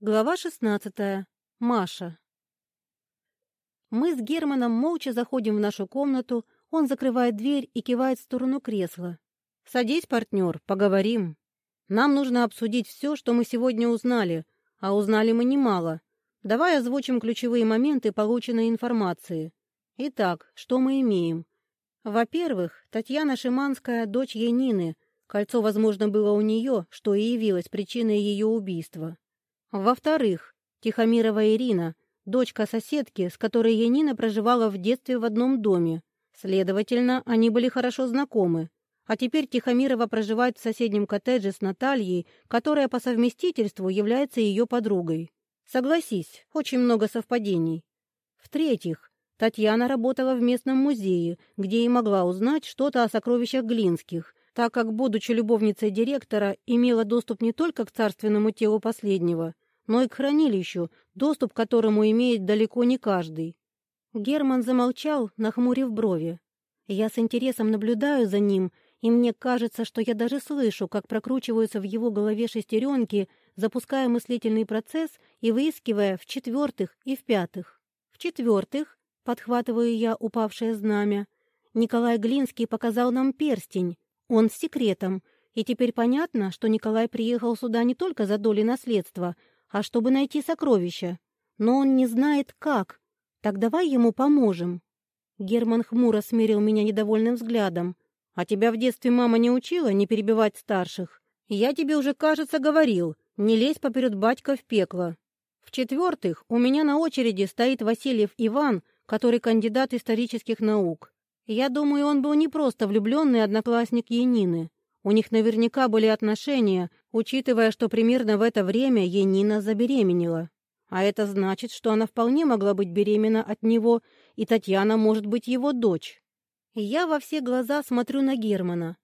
Глава 16. Маша. Мы с Германом молча заходим в нашу комнату, он закрывает дверь и кивает в сторону кресла. «Садись, партнер, поговорим. Нам нужно обсудить все, что мы сегодня узнали, а узнали мы немало. Давай озвучим ключевые моменты полученной информации. Итак, что мы имеем? Во-первых, Татьяна Шиманская – дочь Янины. Кольцо, возможно, было у нее, что и явилось причиной ее убийства. Во-вторых, Тихомирова Ирина, дочка соседки, с которой Янина проживала в детстве в одном доме. Следовательно, они были хорошо знакомы. А теперь Тихомирова проживает в соседнем коттедже с Натальей, которая по совместительству является ее подругой. Согласись, очень много совпадений. В-третьих, Татьяна работала в местном музее, где и могла узнать что-то о сокровищах Глинских, так как, будучи любовницей директора, имела доступ не только к царственному телу последнего, но и к хранилищу, доступ к которому имеет далеко не каждый. Герман замолчал, нахмурив брови. Я с интересом наблюдаю за ним, и мне кажется, что я даже слышу, как прокручиваются в его голове шестеренки, запуская мыслительный процесс и выискивая в четвертых и в пятых. В-четвертых, подхватываю я упавшее знамя, Николай Глинский показал нам перстень, он с секретом, и теперь понятно, что Николай приехал сюда не только за долей наследства, а чтобы найти сокровища. Но он не знает, как. Так давай ему поможем. Герман хмуро смирил меня недовольным взглядом. «А тебя в детстве мама не учила не перебивать старших? Я тебе уже, кажется, говорил, не лезь поперед батька в пекло. В-четвертых, у меня на очереди стоит Васильев Иван, который кандидат исторических наук. Я думаю, он был не просто влюбленный одноклассник Янины. У них наверняка были отношения, учитывая, что примерно в это время Янина забеременела. А это значит, что она вполне могла быть беременна от него, и Татьяна может быть его дочь. я во все глаза смотрю на Германа.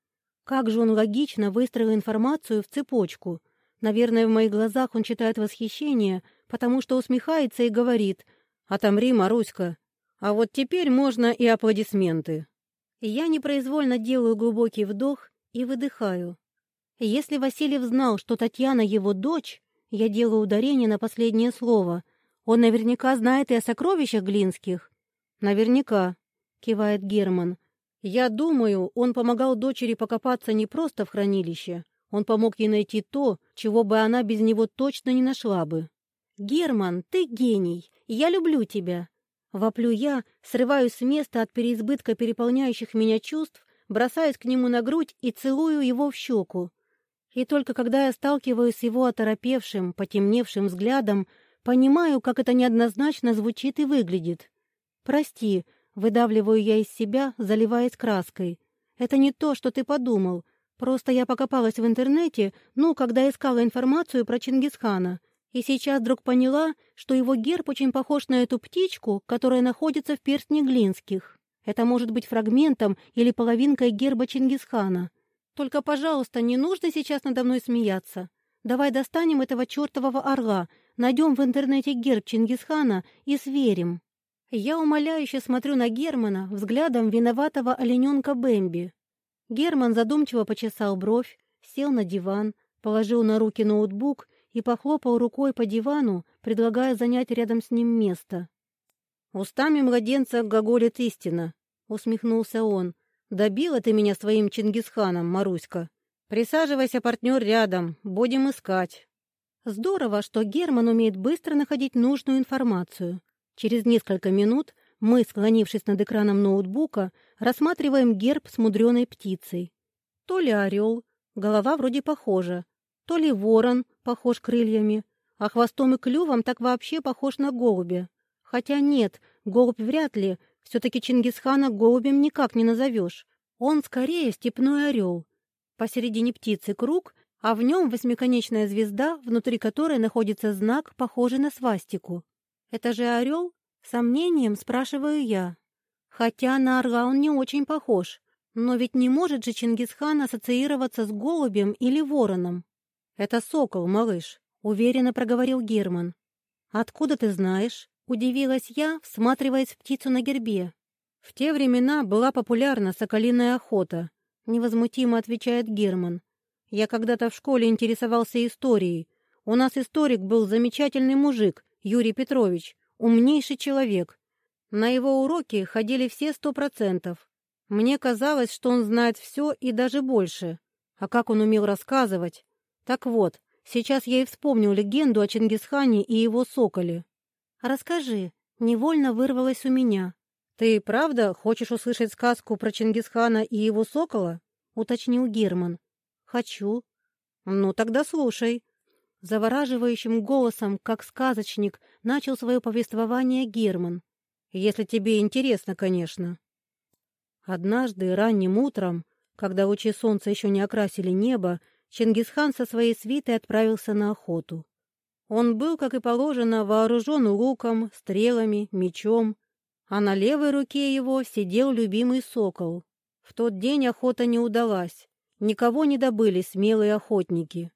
Как же он логично выстроил информацию в цепочку. Наверное, в моих глазах он читает восхищение, потому что усмехается и говорит «Отомри, Маруська, а вот теперь можно и аплодисменты. Я непроизвольно делаю глубокий вдох и выдыхаю. Если Васильев знал, что Татьяна его дочь, я делаю ударение на последнее слово. Он наверняка знает и о сокровищах Глинских. Наверняка, кивает Герман. Я думаю, он помогал дочери покопаться не просто в хранилище. Он помог ей найти то, чего бы она без него точно не нашла бы. «Герман, ты гений! Я люблю тебя!» Воплю я, срываюсь с места от переизбытка переполняющих меня чувств, бросаюсь к нему на грудь и целую его в щеку. И только когда я сталкиваюсь с его оторопевшим, потемневшим взглядом, понимаю, как это неоднозначно звучит и выглядит. «Прости», — выдавливаю я из себя, заливаясь краской. «Это не то, что ты подумал. Просто я покопалась в интернете, ну, когда искала информацию про Чингисхана. И сейчас вдруг поняла, что его герб очень похож на эту птичку, которая находится в перстне Глинских. Это может быть фрагментом или половинкой герба Чингисхана. Только, пожалуйста, не нужно сейчас надо мной смеяться. Давай достанем этого чертового орла, найдем в интернете герб Чингисхана и сверим. Я умоляюще смотрю на Германа взглядом виноватого олененка Бэмби. Герман задумчиво почесал бровь, сел на диван, положил на руки ноутбук и похлопал рукой по дивану, предлагая занять рядом с ним место. «Устами младенца глаголит истина», — усмехнулся он. «Добила ты меня своим Чингисханом, Маруська. Присаживайся, партнер, рядом, будем искать». Здорово, что Герман умеет быстро находить нужную информацию. Через несколько минут мы, склонившись над экраном ноутбука, рассматриваем герб с мудреной птицей. То ли орел, голова вроде похожа, то ли ворон, похож крыльями, а хвостом и клювом так вообще похож на голубя. Хотя нет, голубь вряд ли, все-таки Чингисхана голубем никак не назовешь. Он скорее степной орел. Посередине птицы круг, а в нем восьмиконечная звезда, внутри которой находится знак, похожий на свастику. Это же орел? Сомнением спрашиваю я. Хотя на орла он не очень похож. Но ведь не может же Чингисхан ассоциироваться с голубем или вороном. «Это сокол, малыш», — уверенно проговорил Герман. «Откуда ты знаешь?» — удивилась я, всматриваясь в птицу на гербе. «В те времена была популярна соколиная охота», — невозмутимо отвечает Герман. «Я когда-то в школе интересовался историей. У нас историк был замечательный мужик, Юрий Петрович, умнейший человек. На его уроки ходили все сто процентов. Мне казалось, что он знает все и даже больше. А как он умел рассказывать? Так вот, сейчас я и вспомнил легенду о Чингисхане и его соколе. «Расскажи», — невольно вырвалось у меня. «Ты правда хочешь услышать сказку про Чингисхана и его сокола?» — уточнил Герман. «Хочу». «Ну, тогда слушай». Завораживающим голосом, как сказочник, начал свое повествование Герман. «Если тебе интересно, конечно». Однажды ранним утром, когда лучи солнца еще не окрасили небо, Чингисхан со своей свитой отправился на охоту. Он был, как и положено, вооружен луком, стрелами, мечом, а на левой руке его сидел любимый сокол. В тот день охота не удалась, никого не добыли смелые охотники.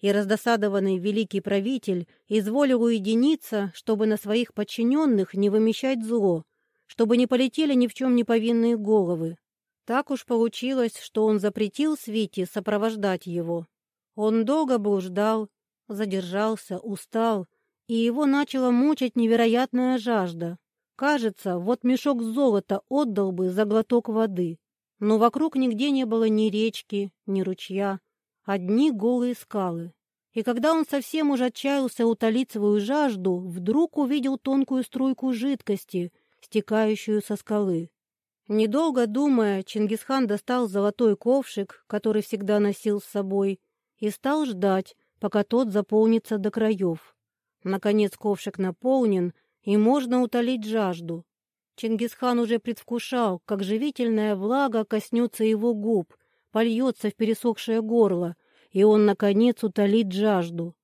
И раздосадованный великий правитель изволил уединиться, чтобы на своих подчиненных не вымещать зло, чтобы не полетели ни в чем не повинные головы. Так уж получилось, что он запретил Свите сопровождать его. Он долго блуждал, задержался, устал, и его начала мучить невероятная жажда. Кажется, вот мешок золота отдал бы за глоток воды. Но вокруг нигде не было ни речки, ни ручья, одни голые скалы. И когда он совсем уже отчаялся утолить свою жажду, вдруг увидел тонкую струйку жидкости, стекающую со скалы. Недолго думая, Чингисхан достал золотой ковшик, который всегда носил с собой, и стал ждать, пока тот заполнится до краев. Наконец ковшик наполнен, и можно утолить жажду. Чингисхан уже предвкушал, как живительная влага коснется его губ, польется в пересохшее горло, и он, наконец, утолит жажду.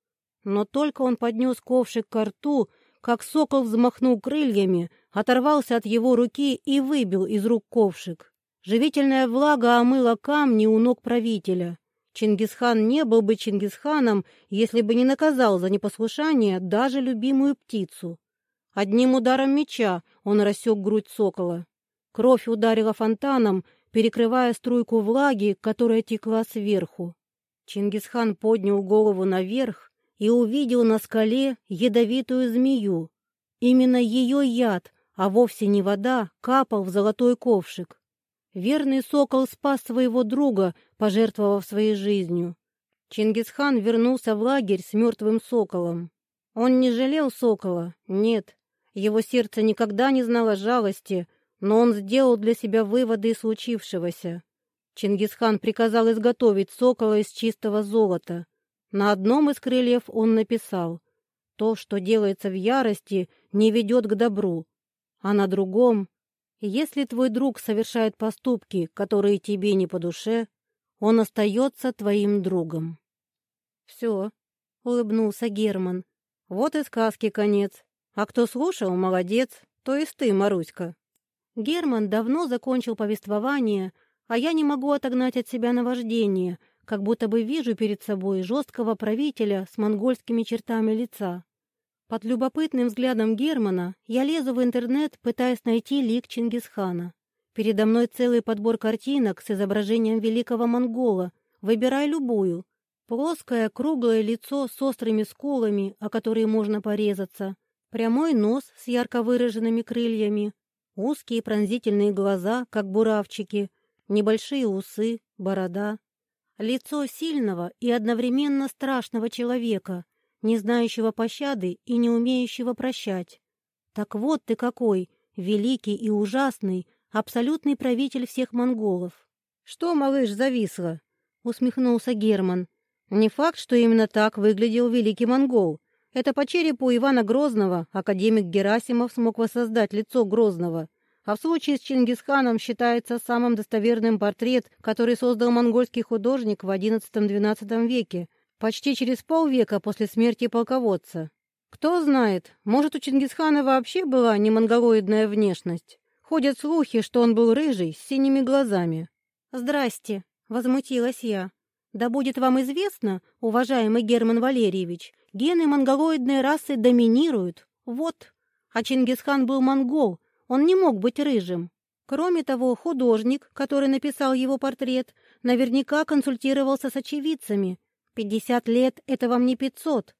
Но только он поднес ковшик к рту, как сокол взмахнул крыльями, оторвался от его руки и выбил из рук ковшик. Живительная влага омыла камни у ног правителя. Чингисхан не был бы Чингисханом, если бы не наказал за непослушание даже любимую птицу. Одним ударом меча он рассек грудь сокола. Кровь ударила фонтаном, перекрывая струйку влаги, которая текла сверху. Чингисхан поднял голову наверх и увидел на скале ядовитую змею. Именно ее яд, а вовсе не вода, капал в золотой ковшик. Верный сокол спас своего друга, пожертвовав своей жизнью. Чингисхан вернулся в лагерь с мертвым соколом. Он не жалел сокола, нет. Его сердце никогда не знало жалости, но он сделал для себя выводы из случившегося. Чингисхан приказал изготовить сокола из чистого золота. На одном из крыльев он написал «То, что делается в ярости, не ведет к добру», а на другом «Если твой друг совершает поступки, которые тебе не по душе, он остается твоим другом». «Все», — улыбнулся Герман, — «вот и сказки конец. А кто слушал, молодец, то есть ты, Маруська». Герман давно закончил повествование, а я не могу отогнать от себя наваждение, как будто бы вижу перед собой жесткого правителя с монгольскими чертами лица. Под любопытным взглядом Германа я лезу в интернет, пытаясь найти лик Чингисхана. Передо мной целый подбор картинок с изображением великого монгола. Выбирай любую. Плоское, круглое лицо с острыми скулами, о которые можно порезаться. Прямой нос с ярко выраженными крыльями. Узкие пронзительные глаза, как буравчики, небольшие усы, борода. Лицо сильного и одновременно страшного человека, не знающего пощады и не умеющего прощать. Так вот ты какой, великий и ужасный, абсолютный правитель всех монголов. «Что, малыш, зависло?» — усмехнулся Герман. «Не факт, что именно так выглядел великий монгол. Это по черепу Ивана Грозного академик Герасимов смог воссоздать лицо Грозного. А в случае с Чингисханом считается самым достоверным портрет, который создал монгольский художник в XI-XII веке, почти через полвека после смерти полководца. Кто знает, может, у Чингисхана вообще была не монголоидная внешность. Ходят слухи, что он был рыжий, с синими глазами. «Здрасте», — возмутилась я. «Да будет вам известно, уважаемый Герман Валерьевич, гены монголоидной расы доминируют. Вот. А Чингисхан был монгол, он не мог быть рыжим. Кроме того, художник, который написал его портрет, наверняка консультировался с очевидцами. Пятьдесят лет — это вам не пятьсот.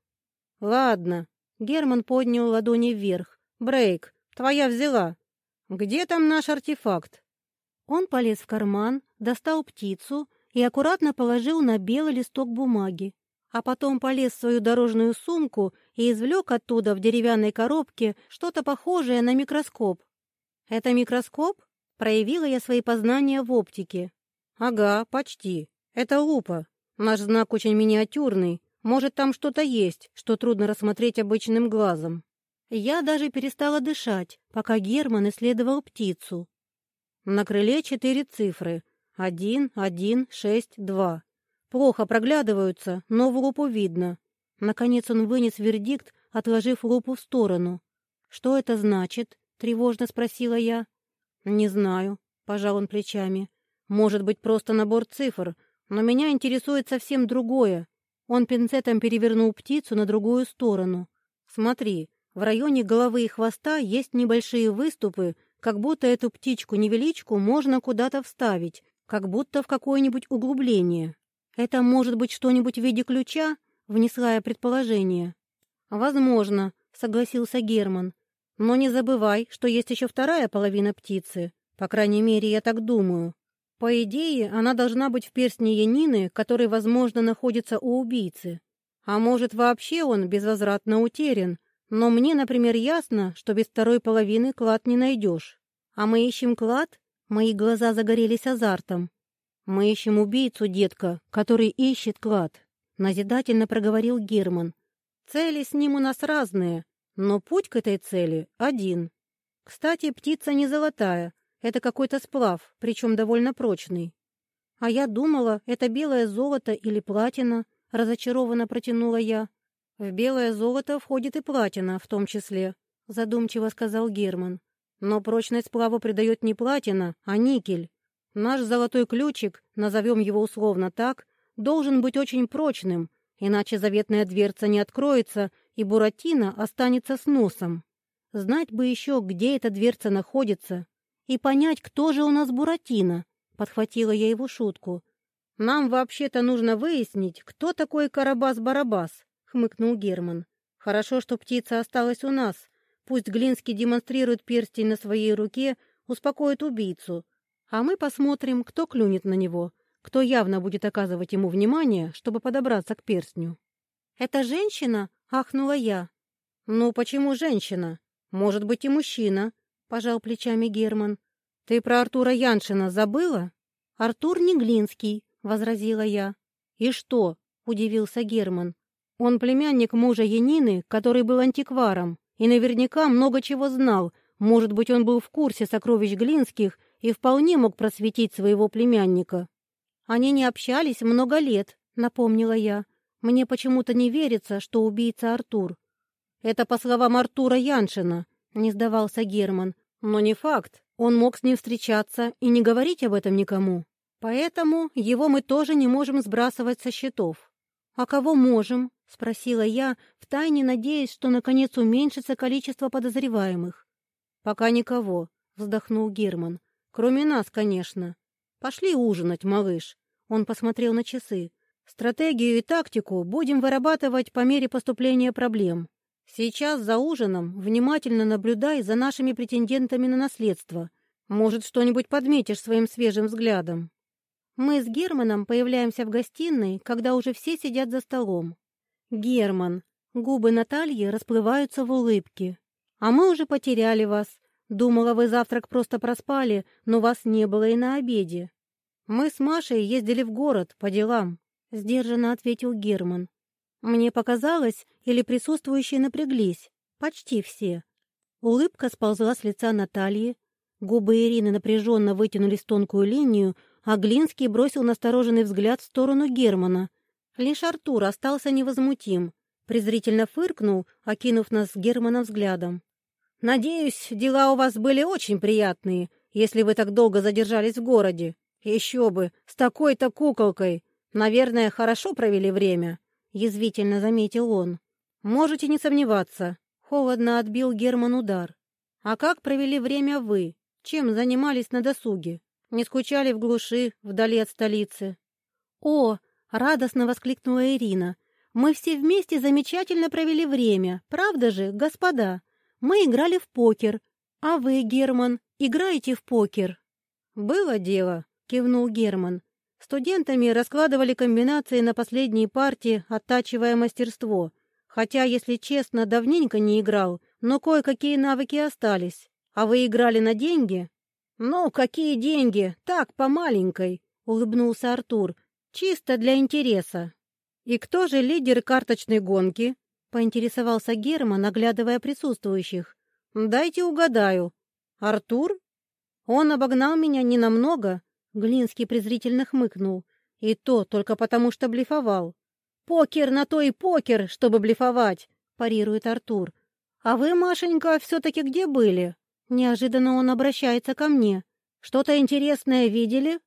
Ладно. Герман поднял ладони вверх. Брейк, твоя взяла. Где там наш артефакт? Он полез в карман, достал птицу и аккуратно положил на белый листок бумаги, а потом полез в свою дорожную сумку и извлек оттуда в деревянной коробке что-то похожее на микроскоп. «Это микроскоп?» Проявила я свои познания в оптике. «Ага, почти. Это лупа. Наш знак очень миниатюрный. Может, там что-то есть, что трудно рассмотреть обычным глазом». Я даже перестала дышать, пока Герман исследовал птицу. На крыле четыре цифры. Один, один, шесть, два. Плохо проглядываются, но в лупу видно. Наконец он вынес вердикт, отложив лупу в сторону. «Что это значит?» — тревожно спросила я. «Не знаю», — пожал он плечами. «Может быть, просто набор цифр, но меня интересует совсем другое». Он пинцетом перевернул птицу на другую сторону. «Смотри, в районе головы и хвоста есть небольшие выступы, как будто эту птичку-невеличку можно куда-то вставить, как будто в какое-нибудь углубление. Это может быть что-нибудь в виде ключа?» — внесла я предположение. «Возможно», — согласился Герман. Но не забывай, что есть еще вторая половина птицы. По крайней мере, я так думаю. По идее, она должна быть в перстне Янины, который, возможно, находится у убийцы. А может, вообще он безвозвратно утерян. Но мне, например, ясно, что без второй половины клад не найдешь. А мы ищем клад? Мои глаза загорелись азартом. Мы ищем убийцу, детка, который ищет клад. Назидательно проговорил Герман. Цели с ним у нас разные, но путь к этой цели один. Кстати, птица не золотая, это какой-то сплав, причем довольно прочный. А я думала, это белое золото или платина, разочарованно протянула я. В белое золото входит и платина в том числе, задумчиво сказал Герман. Но прочность сплава придает не платина, а никель. Наш золотой ключик, назовем его условно так, должен быть очень прочным, иначе заветная дверца не откроется, и Буратино останется с носом. Знать бы еще, где эта дверца находится, и понять, кто же у нас Буратино, подхватила я его шутку. Нам вообще-то нужно выяснить, кто такой Карабас-Барабас, хмыкнул Герман. Хорошо, что птица осталась у нас. Пусть Глинский демонстрирует перстень на своей руке, успокоит убийцу, а мы посмотрим, кто клюнет на него, кто явно будет оказывать ему внимание, чтобы подобраться к перстню. «Это женщина?» — ахнула я. «Ну, почему женщина? Может быть, и мужчина», — пожал плечами Герман. «Ты про Артура Яншина забыла?» «Артур Неглинский», — возразила я. «И что?» — удивился Герман. «Он племянник мужа Янины, который был антикваром, и наверняка много чего знал. Может быть, он был в курсе сокровищ Глинских и вполне мог просветить своего племянника». «Они не общались много лет», — напомнила я. Мне почему-то не верится, что убийца Артур. Это по словам Артура Яншина, не сдавался Герман. Но не факт. Он мог с ним встречаться и не говорить об этом никому. Поэтому его мы тоже не можем сбрасывать со счетов. А кого можем? Спросила я, втайне надеясь, что наконец уменьшится количество подозреваемых. Пока никого, вздохнул Герман. Кроме нас, конечно. Пошли ужинать, малыш. Он посмотрел на часы. Стратегию и тактику будем вырабатывать по мере поступления проблем. Сейчас за ужином внимательно наблюдай за нашими претендентами на наследство. Может, что-нибудь подметишь своим свежим взглядом. Мы с Германом появляемся в гостиной, когда уже все сидят за столом. Герман. Губы Натальи расплываются в улыбке. А мы уже потеряли вас. Думала, вы завтрак просто проспали, но вас не было и на обеде. Мы с Машей ездили в город по делам. — сдержанно ответил Герман. «Мне показалось, или присутствующие напряглись. Почти все». Улыбка сползла с лица Натальи. Губы Ирины напряженно вытянулись тонкую линию, а Глинский бросил настороженный взгляд в сторону Германа. Лишь Артур остался невозмутим. Презрительно фыркнул, окинув нас с Германом взглядом. «Надеюсь, дела у вас были очень приятные, если вы так долго задержались в городе. Еще бы, с такой-то куколкой. «Наверное, хорошо провели время», — язвительно заметил он. «Можете не сомневаться», — холодно отбил Герман удар. «А как провели время вы? Чем занимались на досуге? Не скучали в глуши, вдали от столицы?» «О!» — радостно воскликнула Ирина. Мы все вместе замечательно провели время, правда же, господа? Мы играли в покер. А вы, Герман, играете в покер?» «Было дело», — кивнул Герман. «Студентами раскладывали комбинации на последние партии, оттачивая мастерство. Хотя, если честно, давненько не играл, но кое-какие навыки остались. А вы играли на деньги?» «Ну, какие деньги? Так, по маленькой», — улыбнулся Артур. «Чисто для интереса». «И кто же лидер карточной гонки?» — поинтересовался Герман, оглядывая присутствующих. «Дайте угадаю. Артур?» «Он обогнал меня ненамного», — Глинский презрительно хмыкнул. «И то только потому, что блефовал. «Покер на то и покер, чтобы блефовать», — парирует Артур. «А вы, Машенька, все-таки где были?» Неожиданно он обращается ко мне. «Что-то интересное видели?»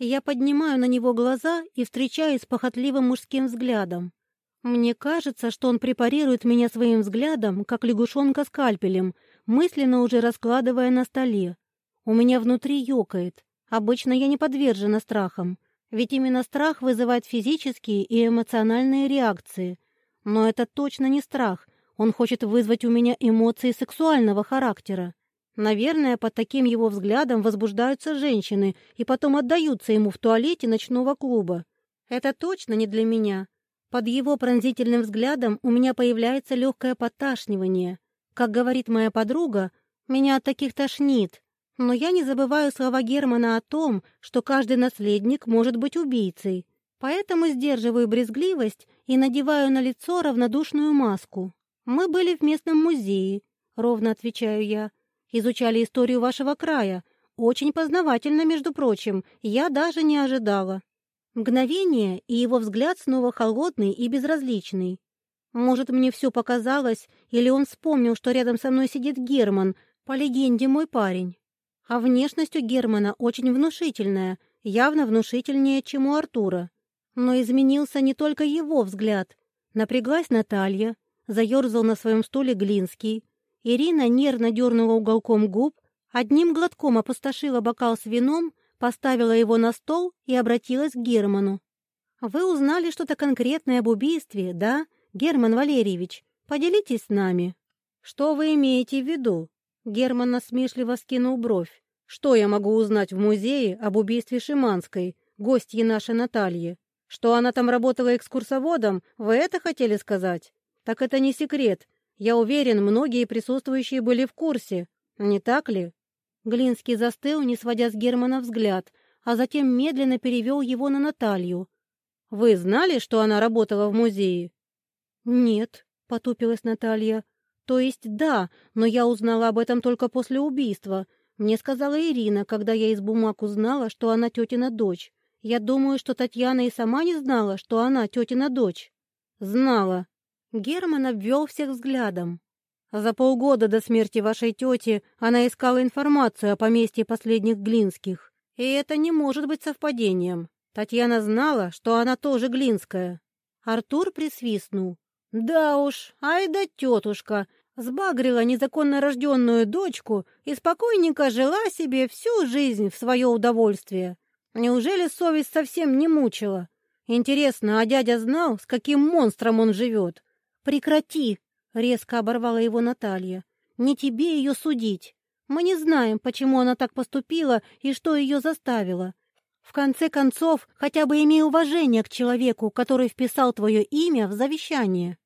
Я поднимаю на него глаза и встречаюсь с похотливым мужским взглядом. Мне кажется, что он препарирует меня своим взглядом, как лягушонка скальпелем, мысленно уже раскладывая на столе. У меня внутри ёкает. Обычно я не подвержена страхам. Ведь именно страх вызывает физические и эмоциональные реакции. Но это точно не страх. Он хочет вызвать у меня эмоции сексуального характера. Наверное, под таким его взглядом возбуждаются женщины и потом отдаются ему в туалете ночного клуба. Это точно не для меня. Под его пронзительным взглядом у меня появляется легкое поташнивание. Как говорит моя подруга, меня от таких тошнит. Но я не забываю слова Германа о том, что каждый наследник может быть убийцей, поэтому сдерживаю брезгливость и надеваю на лицо равнодушную маску. «Мы были в местном музее», — ровно отвечаю я. «Изучали историю вашего края. Очень познавательно, между прочим. Я даже не ожидала». Мгновение, и его взгляд снова холодный и безразличный. Может, мне все показалось, или он вспомнил, что рядом со мной сидит Герман, по легенде мой парень. А внешность у Германа очень внушительная, явно внушительнее, чем у Артура. Но изменился не только его взгляд. Напряглась Наталья, заерзал на своем стуле Глинский. Ирина нервно дернула уголком губ, одним глотком опустошила бокал с вином, поставила его на стол и обратилась к Герману. «Вы узнали что-то конкретное об убийстве, да, Герман Валерьевич? Поделитесь с нами». «Что вы имеете в виду?» Герман насмешливо скинул бровь. «Что я могу узнать в музее об убийстве Шиманской, гостьи нашей Натальи? Что она там работала экскурсоводом, вы это хотели сказать? Так это не секрет. Я уверен, многие присутствующие были в курсе. Не так ли?» Глинский застыл, не сводя с Германа взгляд, а затем медленно перевел его на Наталью. «Вы знали, что она работала в музее?» «Нет», — потупилась Наталья. То есть да, но я узнала об этом только после убийства. Мне сказала Ирина, когда я из бумаг узнала, что она тетина дочь. Я думаю, что Татьяна и сама не знала, что она тетина дочь. Знала. Герман обвел всех взглядом. За полгода до смерти вашей тети она искала информацию о поместье последних Глинских. И это не может быть совпадением. Татьяна знала, что она тоже Глинская. Артур присвистнул. «Да уж, ай да тетушка, Сбагрила незаконно рожденную дочку и спокойненько жила себе всю жизнь в свое удовольствие. Неужели совесть совсем не мучила? Интересно, а дядя знал, с каким монстром он живет? Прекрати! — резко оборвала его Наталья. «Не тебе ее судить. Мы не знаем, почему она так поступила и что ее заставило. В конце концов, хотя бы имей уважение к человеку, который вписал твое имя в завещание».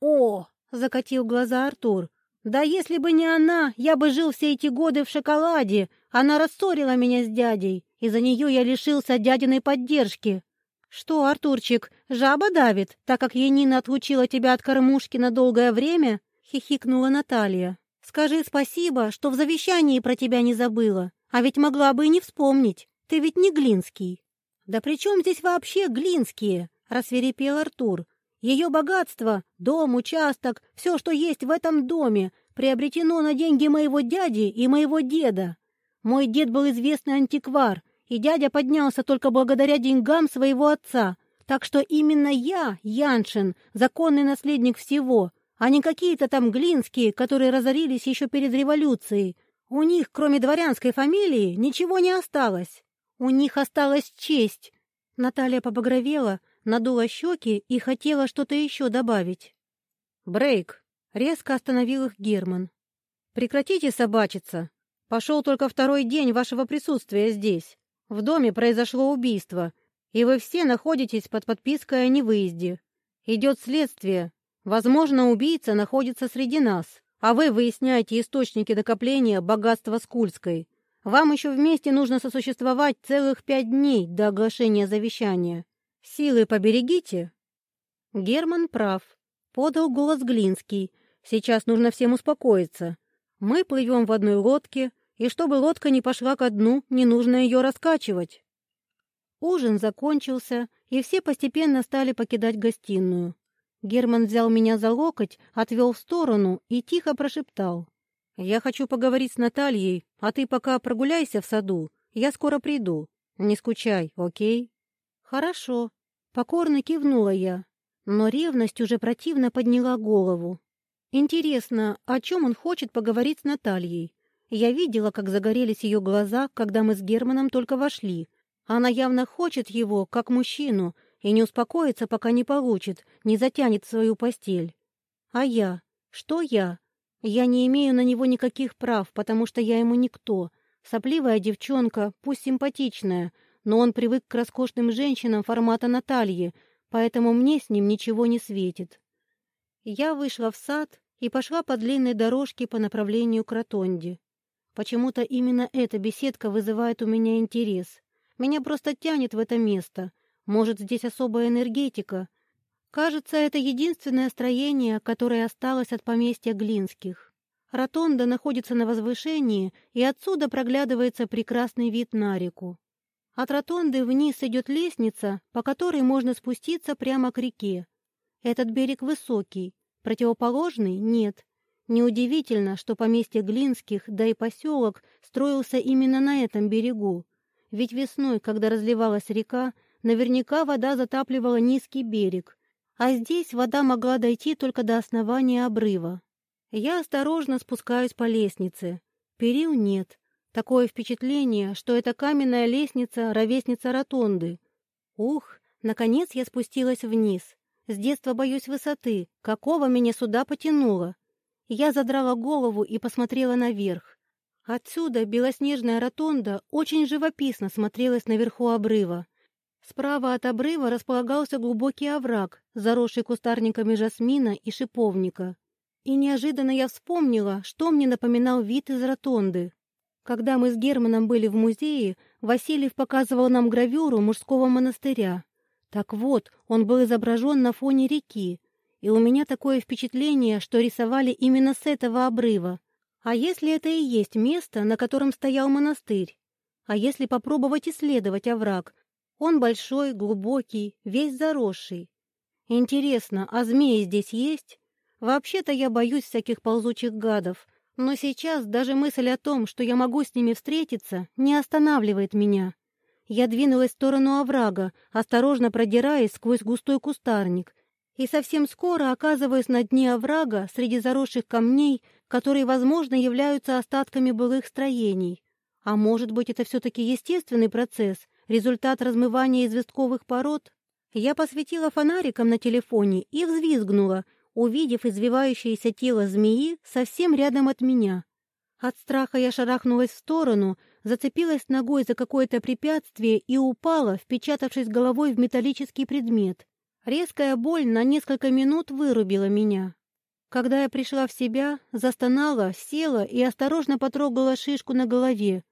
«О, — закатил глаза Артур. «Да если бы не она, я бы жил все эти годы в шоколаде. Она рассорила меня с дядей. Из-за нее я лишился дядиной поддержки». «Что, Артурчик, жаба давит, так как Янина отлучила тебя от кормушки на долгое время?» — хихикнула Наталья. «Скажи спасибо, что в завещании про тебя не забыла. А ведь могла бы и не вспомнить. Ты ведь не Глинский». «Да при чем здесь вообще Глинские?» — рассверепел Артур. Ее богатство, дом, участок, все, что есть в этом доме, приобретено на деньги моего дяди и моего деда. Мой дед был известный антиквар, и дядя поднялся только благодаря деньгам своего отца. Так что именно я, Яншин, законный наследник всего, а не какие-то там глинские, которые разорились еще перед революцией. У них, кроме дворянской фамилии, ничего не осталось. У них осталась честь. Наталья побагровела, надула щеки и хотела что-то еще добавить. «Брейк!» — резко остановил их Герман. «Прекратите собачиться. Пошел только второй день вашего присутствия здесь. В доме произошло убийство, и вы все находитесь под подпиской о невыезде. Идет следствие. Возможно, убийца находится среди нас, а вы выясняете источники накопления богатства Скульской. Вам еще вместе нужно сосуществовать целых пять дней до оглашения завещания. Силы поберегите. Герман прав. Подал голос Глинский. Сейчас нужно всем успокоиться. Мы плывем в одной лодке, и чтобы лодка не пошла ко дну, не нужно ее раскачивать. Ужин закончился, и все постепенно стали покидать гостиную. Герман взял меня за локоть, отвел в сторону и тихо прошептал. «Я хочу поговорить с Натальей, а ты пока прогуляйся в саду. Я скоро приду. Не скучай, окей?» «Хорошо», — покорно кивнула я, но ревность уже противно подняла голову. «Интересно, о чем он хочет поговорить с Натальей? Я видела, как загорелись ее глаза, когда мы с Германом только вошли. Она явно хочет его, как мужчину, и не успокоится, пока не получит, не затянет свою постель. А я? Что я? Я не имею на него никаких прав, потому что я ему никто. Сопливая девчонка, пусть симпатичная, но он привык к роскошным женщинам формата Натальи, поэтому мне с ним ничего не светит. Я вышла в сад и пошла по длинной дорожке по направлению к ротонде. Почему-то именно эта беседка вызывает у меня интерес. Меня просто тянет в это место. Может, здесь особая энергетика. Кажется, это единственное строение, которое осталось от поместья Глинских. Ротонда находится на возвышении, и отсюда проглядывается прекрасный вид на реку. От ротонды вниз идет лестница, по которой можно спуститься прямо к реке. Этот берег высокий, противоположный — нет. Неудивительно, что поместье Глинских, да и поселок, строился именно на этом берегу. Ведь весной, когда разливалась река, наверняка вода затапливала низкий берег, а здесь вода могла дойти только до основания обрыва. Я осторожно спускаюсь по лестнице. Перил нет. Такое впечатление, что эта каменная лестница — ровесница ротонды. Ух, наконец я спустилась вниз. С детства боюсь высоты. Какого меня сюда потянуло? Я задрала голову и посмотрела наверх. Отсюда белоснежная ротонда очень живописно смотрелась наверху обрыва. Справа от обрыва располагался глубокий овраг, заросший кустарниками жасмина и шиповника. И неожиданно я вспомнила, что мне напоминал вид из ротонды. Когда мы с Германом были в музее, Васильев показывал нам гравюру мужского монастыря. Так вот, он был изображен на фоне реки, и у меня такое впечатление, что рисовали именно с этого обрыва. А если это и есть место, на котором стоял монастырь? А если попробовать исследовать овраг? Он большой, глубокий, весь заросший. Интересно, а змеи здесь есть? Вообще-то я боюсь всяких ползучих гадов, но сейчас даже мысль о том, что я могу с ними встретиться, не останавливает меня. Я двинулась в сторону оврага, осторожно продираясь сквозь густой кустарник, и совсем скоро оказываюсь на дне оврага среди заросших камней, которые, возможно, являются остатками былых строений. А может быть, это все-таки естественный процесс, результат размывания известковых пород? Я посветила фонариком на телефоне и взвизгнула, увидев извивающееся тело змеи совсем рядом от меня. От страха я шарахнулась в сторону, зацепилась ногой за какое-то препятствие и упала, впечатавшись головой в металлический предмет. Резкая боль на несколько минут вырубила меня. Когда я пришла в себя, застонала, села и осторожно потрогала шишку на голове.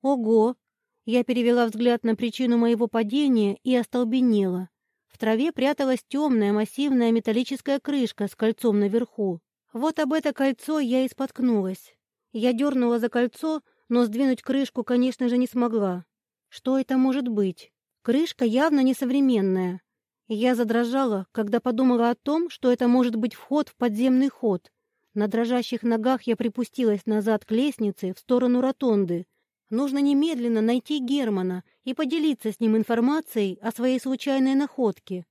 Ого! Я перевела взгляд на причину моего падения и остолбенела. В траве пряталась темная массивная металлическая крышка с кольцом наверху. Вот об это кольцо я и споткнулась. Я дернула за кольцо, но сдвинуть крышку, конечно же, не смогла. Что это может быть? Крышка явно несовременная. Я задрожала, когда подумала о том, что это может быть вход в подземный ход. На дрожащих ногах я припустилась назад к лестнице в сторону ротонды. Нужно немедленно найти Германа и поделиться с ним информацией о своей случайной находке.